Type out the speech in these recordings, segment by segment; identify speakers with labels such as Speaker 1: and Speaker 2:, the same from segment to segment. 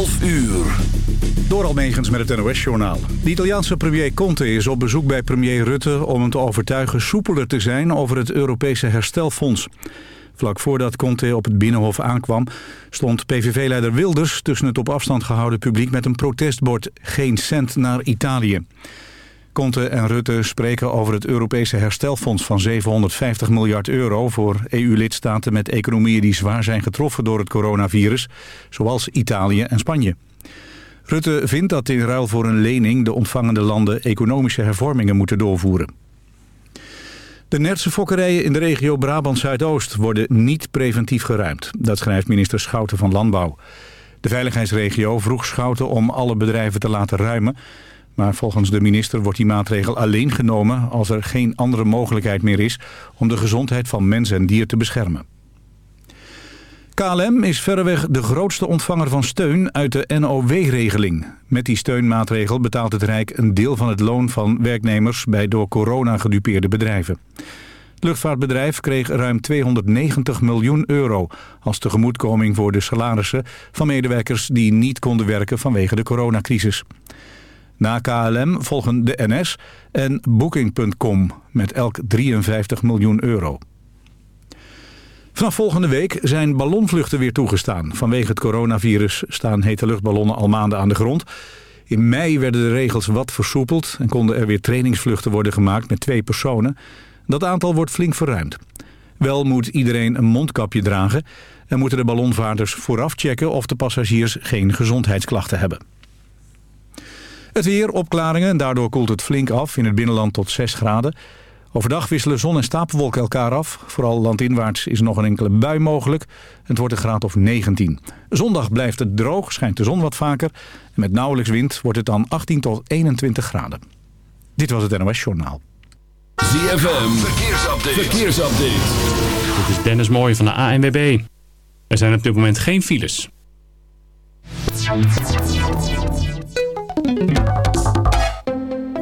Speaker 1: 12 uur.
Speaker 2: Door Almegens met het NOS-journaal. De Italiaanse premier Conte is op bezoek bij premier Rutte... om hem te overtuigen soepeler te zijn over het Europese herstelfonds. Vlak voordat Conte op het Binnenhof aankwam... stond PVV-leider Wilders tussen het op afstand gehouden publiek... met een protestbord Geen cent naar Italië. Conte en Rutte spreken over het Europese herstelfonds van 750 miljard euro... voor EU-lidstaten met economieën die zwaar zijn getroffen door het coronavirus... zoals Italië en Spanje. Rutte vindt dat in ruil voor een lening de ontvangende landen economische hervormingen moeten doorvoeren. De Nertse fokkerijen in de regio Brabant-Zuidoost worden niet preventief geruimd. Dat schrijft minister Schouten van Landbouw. De veiligheidsregio vroeg Schouten om alle bedrijven te laten ruimen... Maar volgens de minister wordt die maatregel alleen genomen als er geen andere mogelijkheid meer is om de gezondheid van mens en dier te beschermen. KLM is verreweg de grootste ontvanger van steun uit de NOW-regeling. Met die steunmaatregel betaalt het Rijk een deel van het loon van werknemers bij door corona gedupeerde bedrijven. Het luchtvaartbedrijf kreeg ruim 290 miljoen euro als tegemoetkoming voor de salarissen van medewerkers die niet konden werken vanwege de coronacrisis. Na KLM volgen de NS en Booking.com met elk 53 miljoen euro. Vanaf volgende week zijn ballonvluchten weer toegestaan. Vanwege het coronavirus staan hete luchtballonnen al maanden aan de grond. In mei werden de regels wat versoepeld en konden er weer trainingsvluchten worden gemaakt met twee personen. Dat aantal wordt flink verruimd. Wel moet iedereen een mondkapje dragen en moeten de ballonvaarders vooraf checken of de passagiers geen gezondheidsklachten hebben. Het weer, opklaringen en daardoor koelt het flink af. In het binnenland tot 6 graden. Overdag wisselen zon en stapelwolken elkaar af. Vooral landinwaarts is nog een enkele bui mogelijk. Het wordt een graad of 19. Zondag blijft het droog, schijnt de zon wat vaker. En met nauwelijks wind wordt het dan 18 tot 21 graden. Dit was het NOS Journaal.
Speaker 1: ZFM, verkeersupdate. verkeersupdate.
Speaker 3: Dit is Dennis Mooij van de ANWB. Er zijn op dit moment geen files.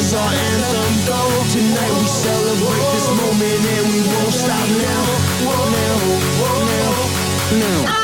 Speaker 4: is our anthem. Tonight we celebrate this
Speaker 5: moment and we
Speaker 6: won't stop now. Now, now,
Speaker 1: now.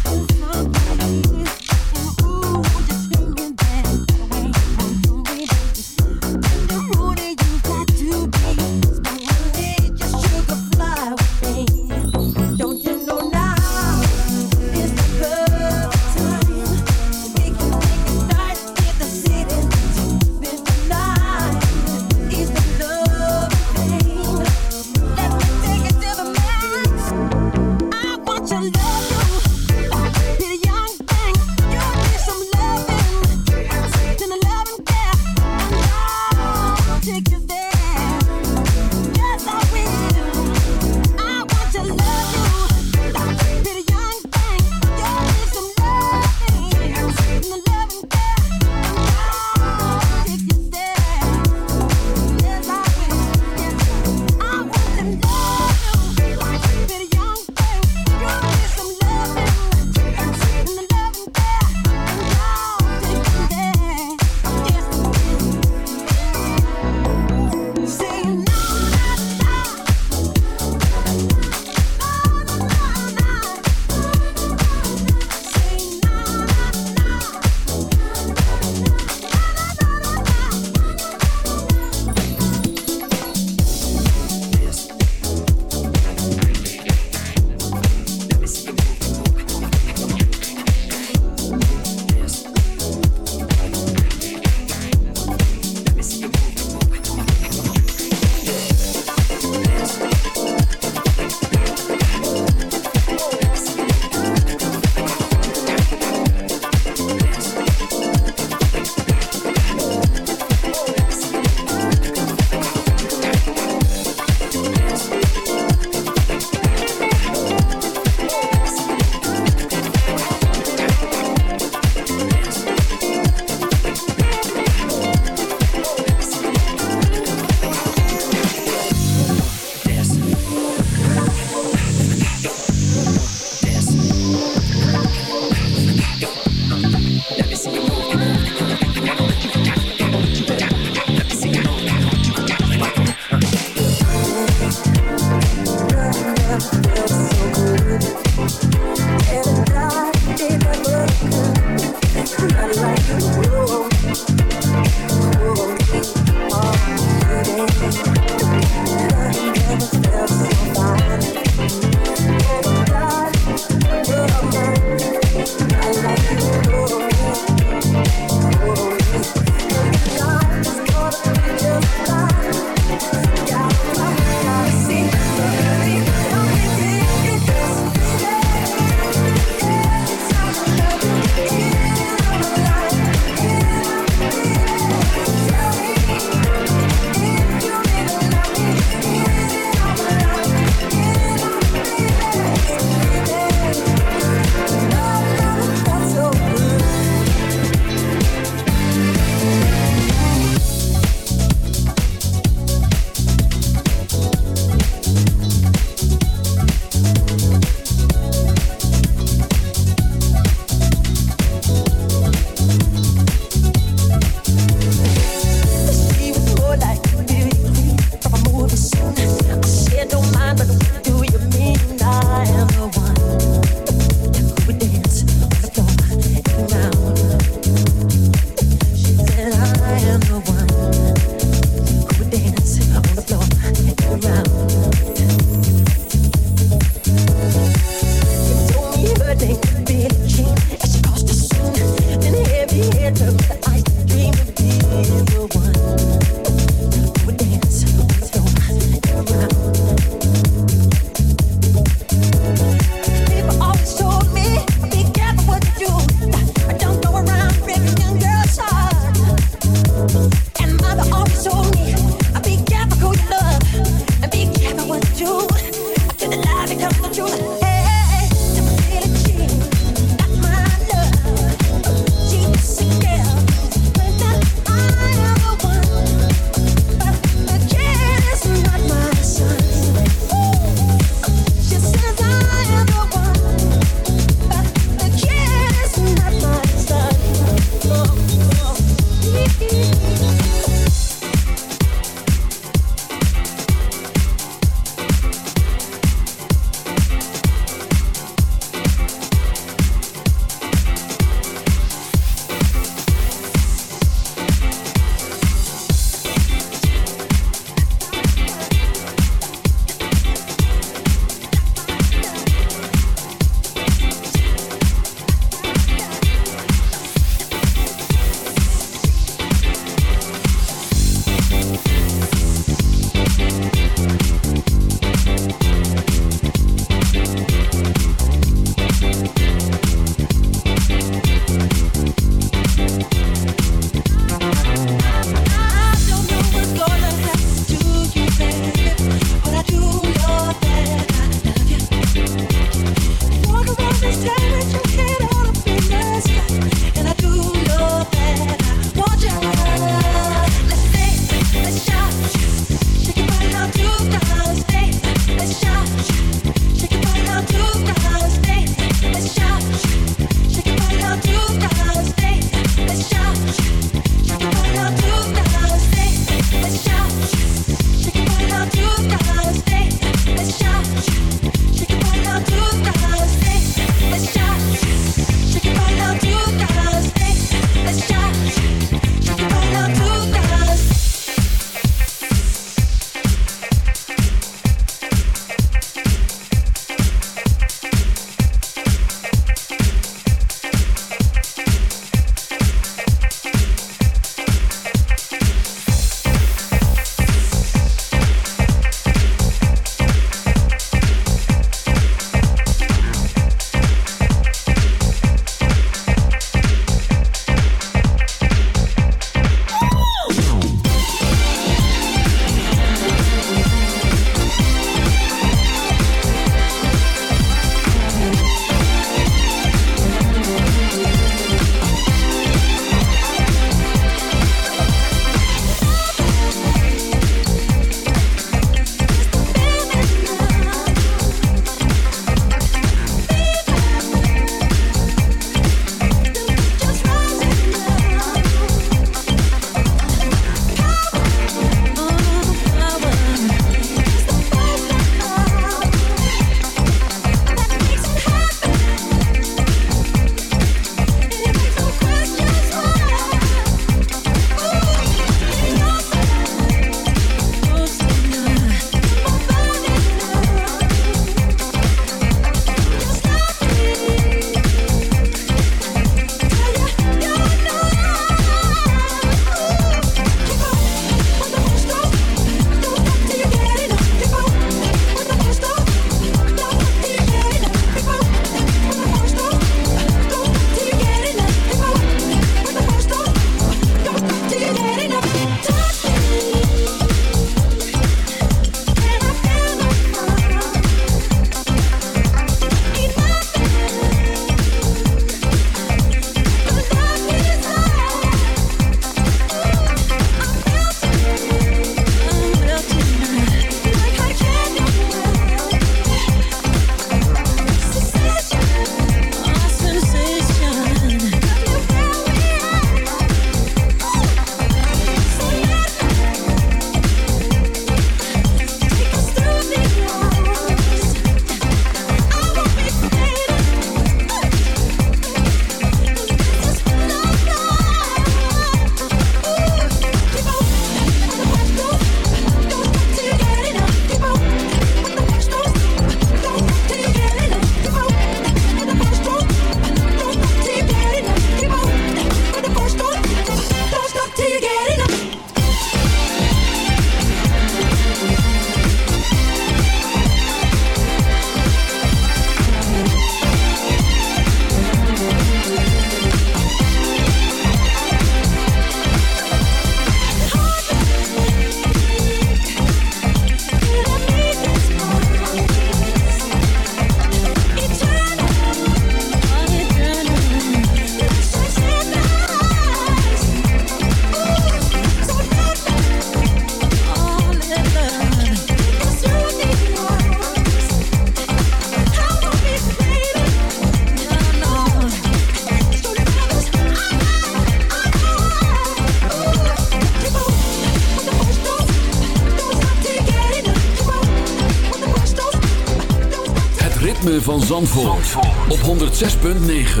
Speaker 1: van Zandvoort, op 106.9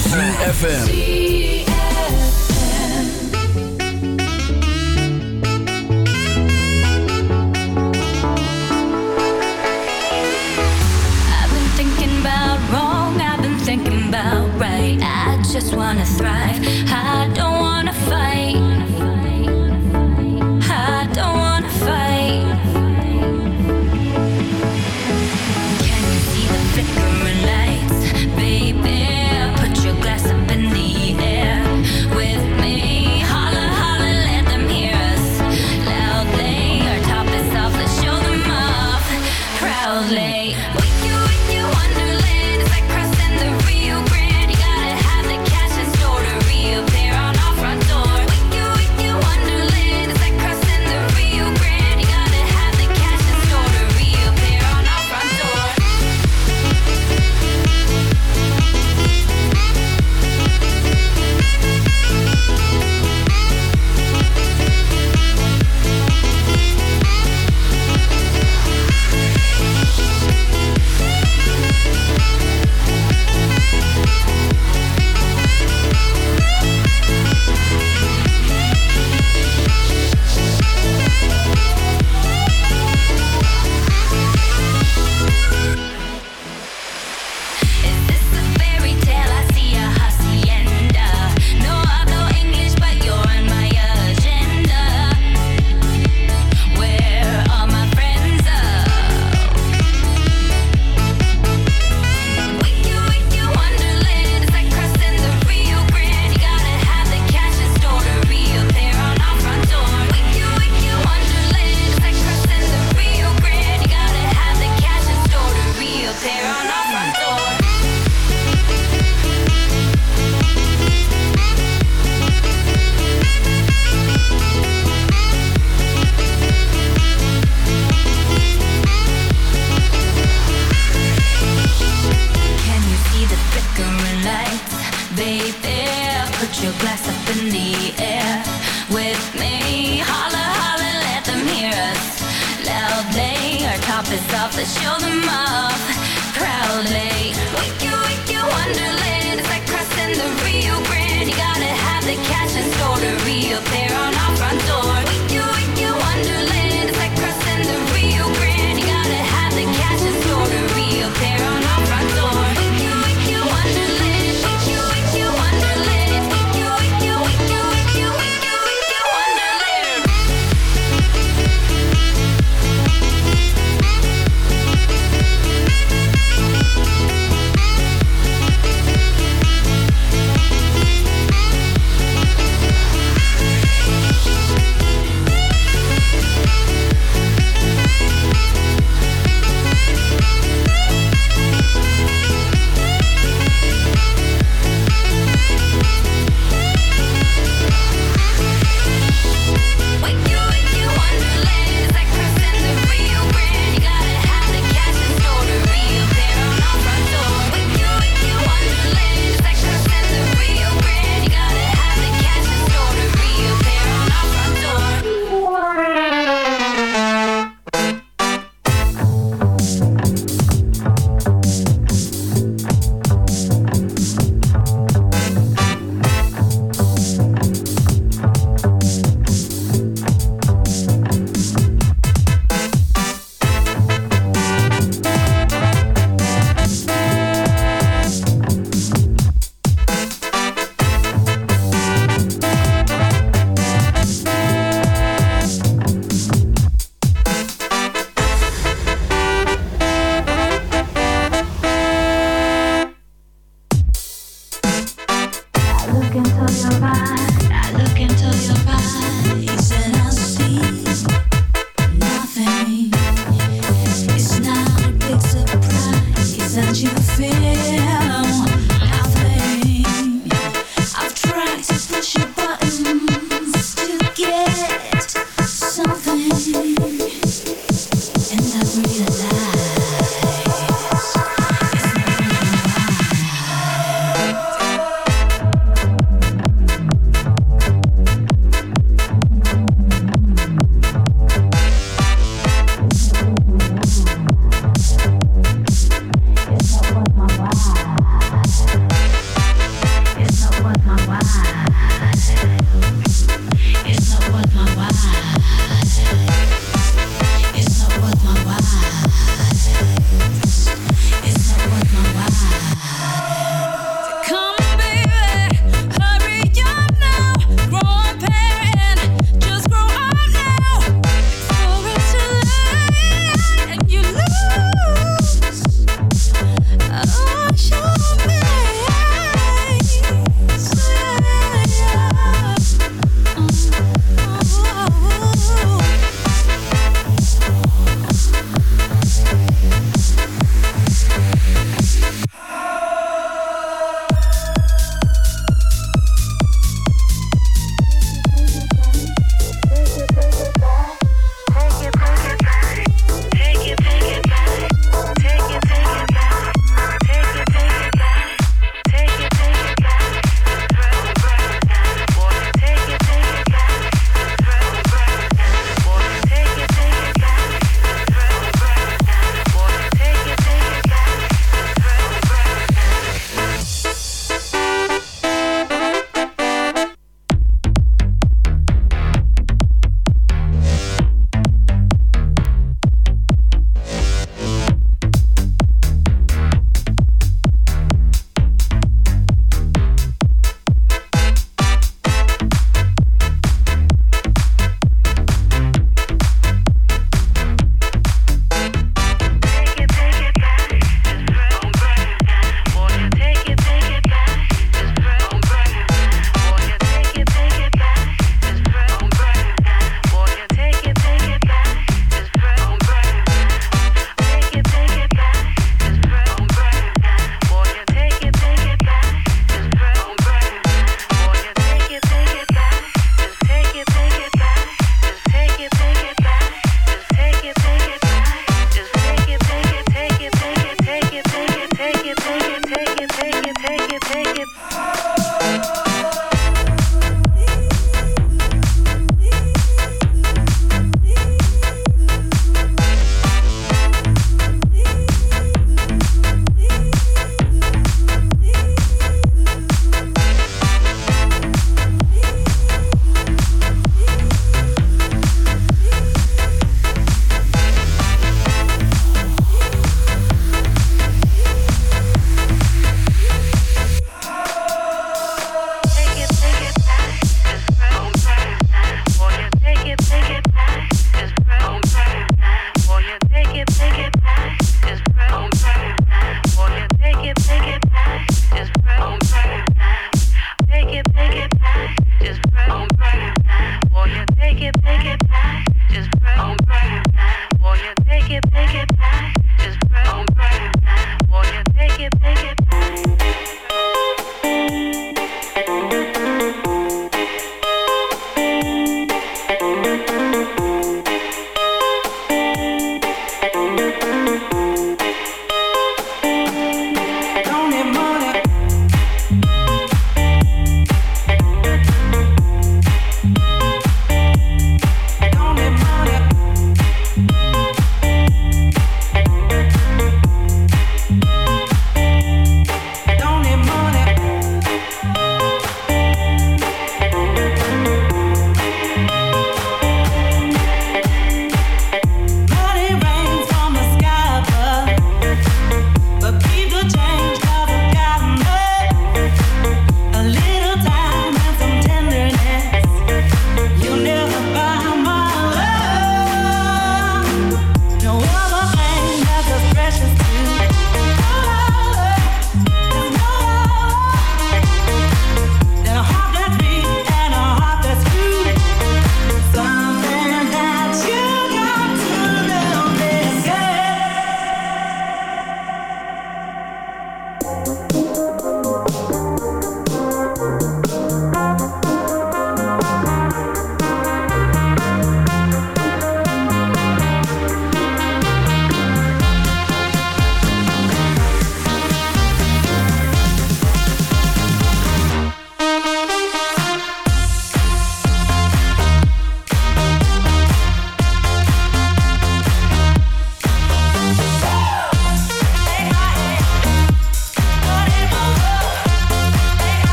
Speaker 1: CFFM
Speaker 7: I've been thinking about wrong, I've been thinking about right. I just wanna thrive, I